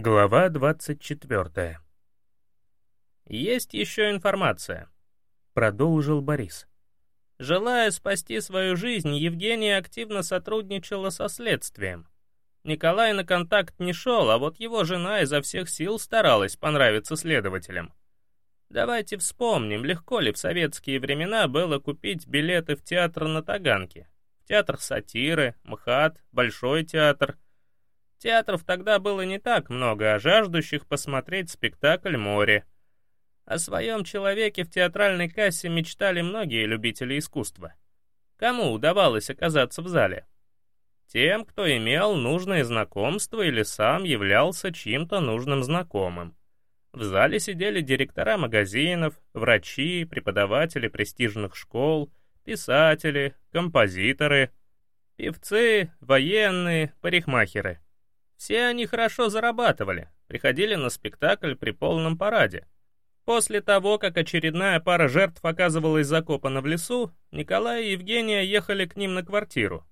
Глава 24. «Есть еще информация», — продолжил Борис. Желая спасти свою жизнь, Евгения активно сотрудничала со следствием. Николай на контакт не шел, а вот его жена изо всех сил старалась понравиться следователям. Давайте вспомним, легко ли в советские времена было купить билеты в театр на Таганке. В театр сатиры, МХАТ, Большой театр — Театров тогда было не так много, а жаждущих посмотреть спектакль море. О своем человеке в театральной кассе мечтали многие любители искусства. Кому удавалось оказаться в зале? Тем, кто имел нужное знакомство или сам являлся чьим-то нужным знакомым. В зале сидели директора магазинов, врачи, преподаватели престижных школ, писатели, композиторы, певцы, военные, парикмахеры — все они хорошо зарабатывали, приходили на спектакль при полном параде. После того, как очередная пара жертв оказывалась закопана в лесу, Николай и Евгения ехали к ним на квартиру.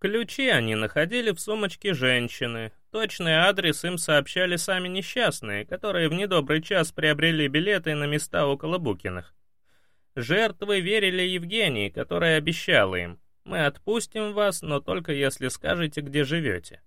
Ключи они находили в сумочке женщины. Точный адрес им сообщали сами несчастные, которые в недобрый час приобрели билеты на места около Букиных. Жертвы верили Евгении, которая обещала им, «Мы отпустим вас, но только если скажете, где живете».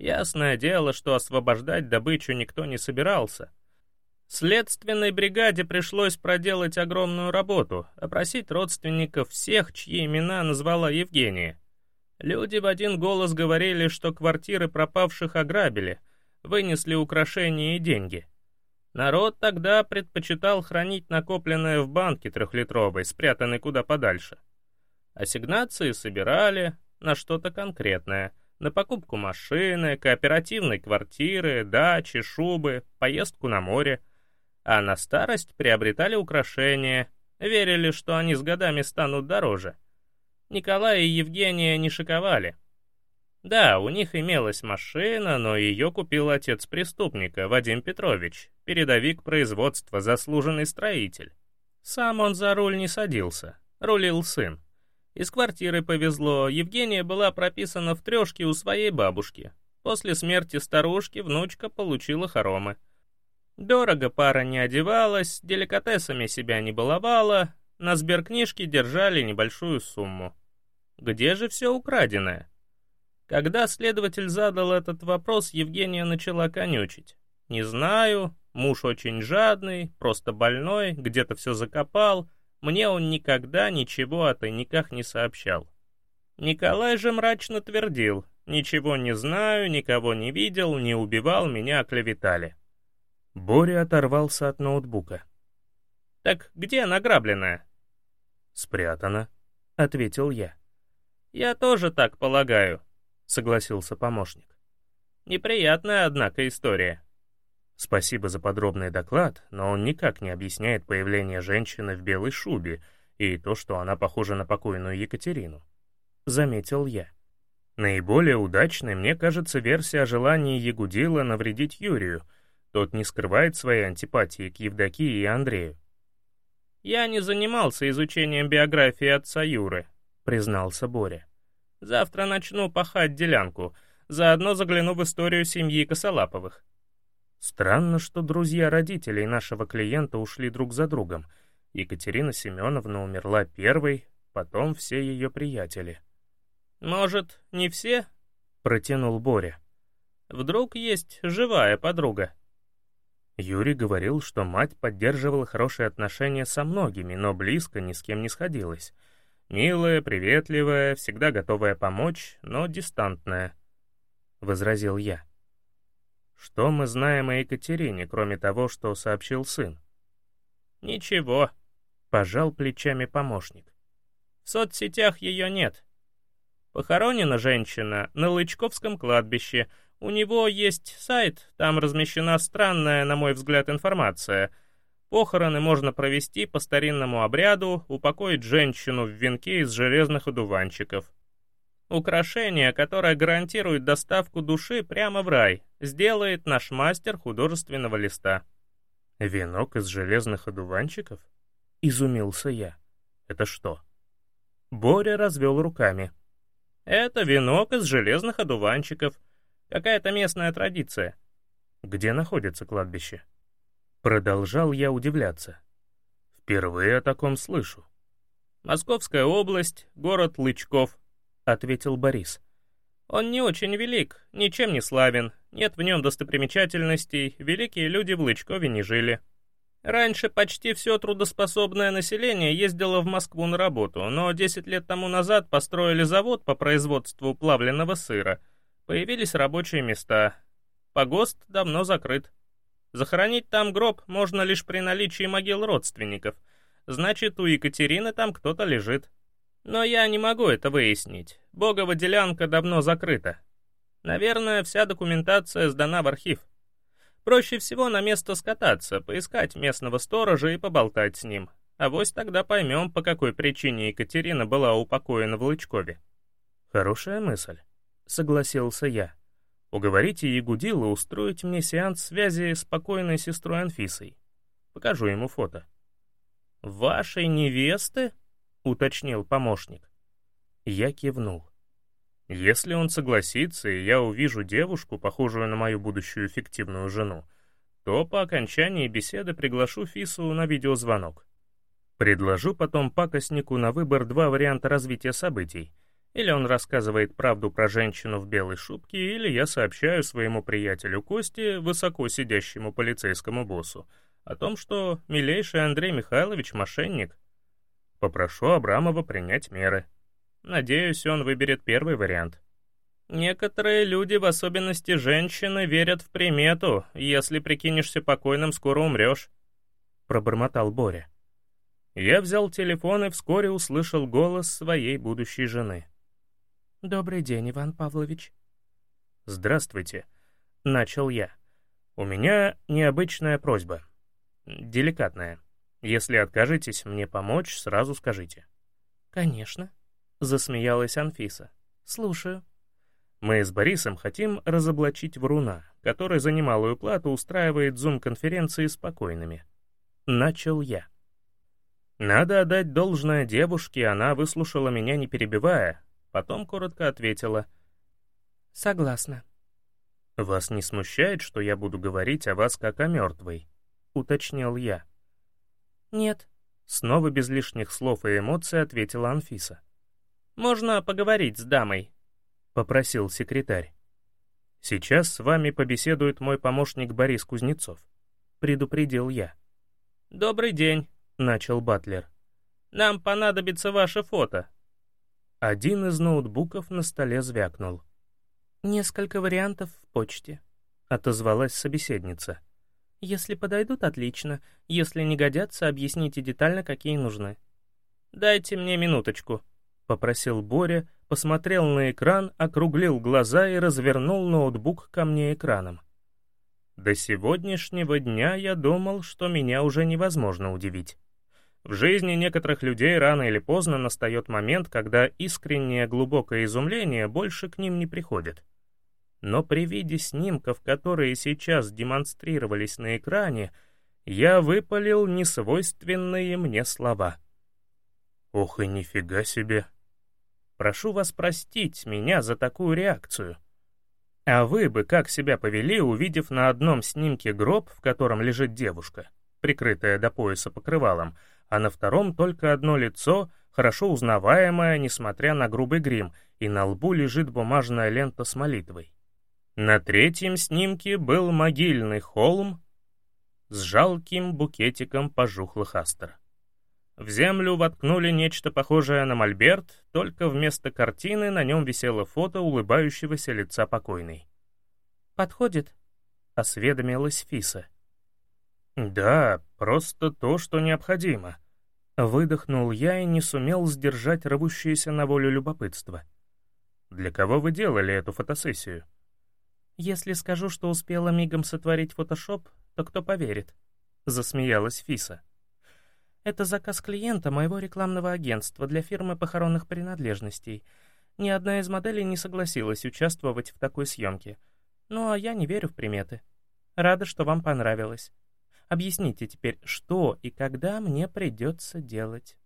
Ясное дело, что освобождать добычу никто не собирался. Следственной бригаде пришлось проделать огромную работу, опросить родственников всех, чьи имена назвала Евгения. Люди в один голос говорили, что квартиры пропавших ограбили, вынесли украшения и деньги. Народ тогда предпочитал хранить накопленное в банке трехлитровой, спрятанной куда подальше. Ассигнации собирали на что-то конкретное — на покупку машины, кооперативной квартиры, дачи, шубы, поездку на море. А на старость приобретали украшения, верили, что они с годами станут дороже. Николай и Евгения не шиковали. Да, у них имелась машина, но ее купил отец преступника, Вадим Петрович, передовик производства, заслуженный строитель. Сам он за руль не садился, рулил сын. Из квартиры повезло, Евгения была прописана в трешке у своей бабушки. После смерти старушки внучка получила хоромы. Дорого пара не одевалась, деликатесами себя не баловала, на сберкнижке держали небольшую сумму. Где же все украденное? Когда следователь задал этот вопрос, Евгения начала конючить. «Не знаю, муж очень жадный, просто больной, где-то все закопал», мне он никогда ничего о тайниках не сообщал. Николай же мрачно твердил, «Ничего не знаю, никого не видел, не убивал, меня оклеветали». Боря оторвался от ноутбука. «Так где награбленное?» «Спрятано», — ответил я. «Я тоже так полагаю», — согласился помощник. «Неприятная, однако, история». Спасибо за подробный доклад, но он никак не объясняет появление женщины в белой шубе и то, что она похожа на покойную Екатерину. Заметил я. Наиболее удачной, мне кажется, версия о желании Ягудила навредить Юрию. Тот не скрывает своей антипатии к Евдокии и Андрею. «Я не занимался изучением биографии отца Юры», — признался Боря. «Завтра начну пахать делянку, заодно загляну в историю семьи Косолаповых». Странно, что друзья родителей нашего клиента ушли друг за другом. Екатерина Семеновна умерла первой, потом все ее приятели. «Может, не все?» — протянул Боря. «Вдруг есть живая подруга?» Юрий говорил, что мать поддерживала хорошие отношения со многими, но близко ни с кем не сходилась. Милая, приветливая, всегда готовая помочь, но дистантная, — возразил я. Что мы знаем о Екатерине, кроме того, что сообщил сын? Ничего, пожал плечами помощник. В соцсетях ее нет. Похоронена женщина на Лычковском кладбище. У него есть сайт, там размещена странная, на мой взгляд, информация. Похороны можно провести по старинному обряду, упокоить женщину в венке из железных одуванчиков. Украшение, которое гарантирует доставку души прямо в рай, сделает наш мастер художественного листа. «Венок из железных одуванчиков?» — изумился я. «Это что?» Боря развел руками. «Это венок из железных одуванчиков. Какая-то местная традиция». Где находится кладбище? Продолжал я удивляться. Впервые о таком слышу. «Московская область, город Лычков», — ответил Борис. «Он не очень велик, ничем не славен, нет в нем достопримечательностей, великие люди в Лычкове не жили. Раньше почти все трудоспособное население ездило в Москву на работу, но 10 лет тому назад построили завод по производству плавленного сыра. Появились рабочие места. Погост давно закрыт. Захоронить там гроб можно лишь при наличии могил родственников. Значит, у Екатерины там кто-то лежит. Но я не могу это выяснить. Богова делянка давно закрыта. Наверное, вся документация сдана в архив. Проще всего на место скататься, поискать местного сторожа и поболтать с ним. А вось тогда поймем, по какой причине Екатерина была упокоена в Лычкове. Хорошая мысль, согласился я. Уговорите Ягудила устроить мне сеанс связи с покойной сестрой Анфисой. Покажу ему фото. «Вашей невесты?» — уточнил помощник. Я кивнул. Если он согласится, и я увижу девушку, похожую на мою будущую фиктивную жену, то по окончании беседы приглашу Фису на видеозвонок. Предложу потом пакостнику на выбор два варианта развития событий. Или он рассказывает правду про женщину в белой шубке, или я сообщаю своему приятелю Косте, высоко сидящему полицейскому боссу, о том, что милейший Андрей Михайлович — мошенник. Попрошу Абрамова принять меры. Надеюсь, он выберет первый вариант. Некоторые люди, в особенности женщины, верят в примету «если прикинешься покойным, скоро умрешь», — пробормотал Боря. Я взял телефон и вскоре услышал голос своей будущей жены. «Добрый день, Иван Павлович». «Здравствуйте», — начал я. «У меня необычная просьба. Деликатная. Если откажетесь мне помочь, сразу скажите». «Конечно», — засмеялась Анфиса. «Слушаю». Мы с Борисом хотим разоблачить вруна, который за немалую плату устраивает зум-конференции с покойными. Начал я. Надо отдать должное девушке, она выслушала меня не перебивая, потом коротко ответила. «Согласна». «Вас не смущает, что я буду говорить о вас как о мертвой?» — уточнил я. «Нет». Снова без лишних слов и эмоций ответила Анфиса. «Можно поговорить с дамой?» — попросил секретарь. «Сейчас с вами побеседует мой помощник Борис Кузнецов», — предупредил я. «Добрый день», — начал Батлер. «Нам понадобится ваше фото». Один из ноутбуков на столе звякнул. «Несколько вариантов в почте», — отозвалась собеседница. «Если подойдут, отлично. Если не годятся, объясните детально, какие нужны». «Дайте мне минуточку», попросил Боря, посмотрел на экран, округлил глаза и развернул ноутбук ко мне экраном. До сегодняшнего дня я думал, что меня уже невозможно удивить. В жизни некоторых людей рано или поздно настает момент, когда искреннее глубокое изумление больше к ним не приходит. Но при виде снимков, которые сейчас демонстрировались на экране, я выпалил несвойственные мне слова. «Ох и нифига себе!» Прошу вас простить меня за такую реакцию. А вы бы как себя повели, увидев на одном снимке гроб, в котором лежит девушка, прикрытая до пояса покрывалом, а на втором только одно лицо, хорошо узнаваемое, несмотря на грубый грим, и на лбу лежит бумажная лента с молитвой. На третьем снимке был могильный холм с жалким букетиком пожухлых астр. В землю воткнули нечто похожее на мольберт, только вместо картины на нем висело фото улыбающегося лица покойной. «Подходит?» — осведомилась Фиса. «Да, просто то, что необходимо». Выдохнул я и не сумел сдержать рвущееся на волю любопытство. «Для кого вы делали эту фотосессию?» «Если скажу, что успела мигом сотворить фотошоп, то кто поверит?» — засмеялась Фиса. Это заказ клиента моего рекламного агентства для фирмы похоронных принадлежностей. Ни одна из моделей не согласилась участвовать в такой съемке. Ну а я не верю в приметы. Рада, что вам понравилось. Объясните теперь, что и когда мне придется делать.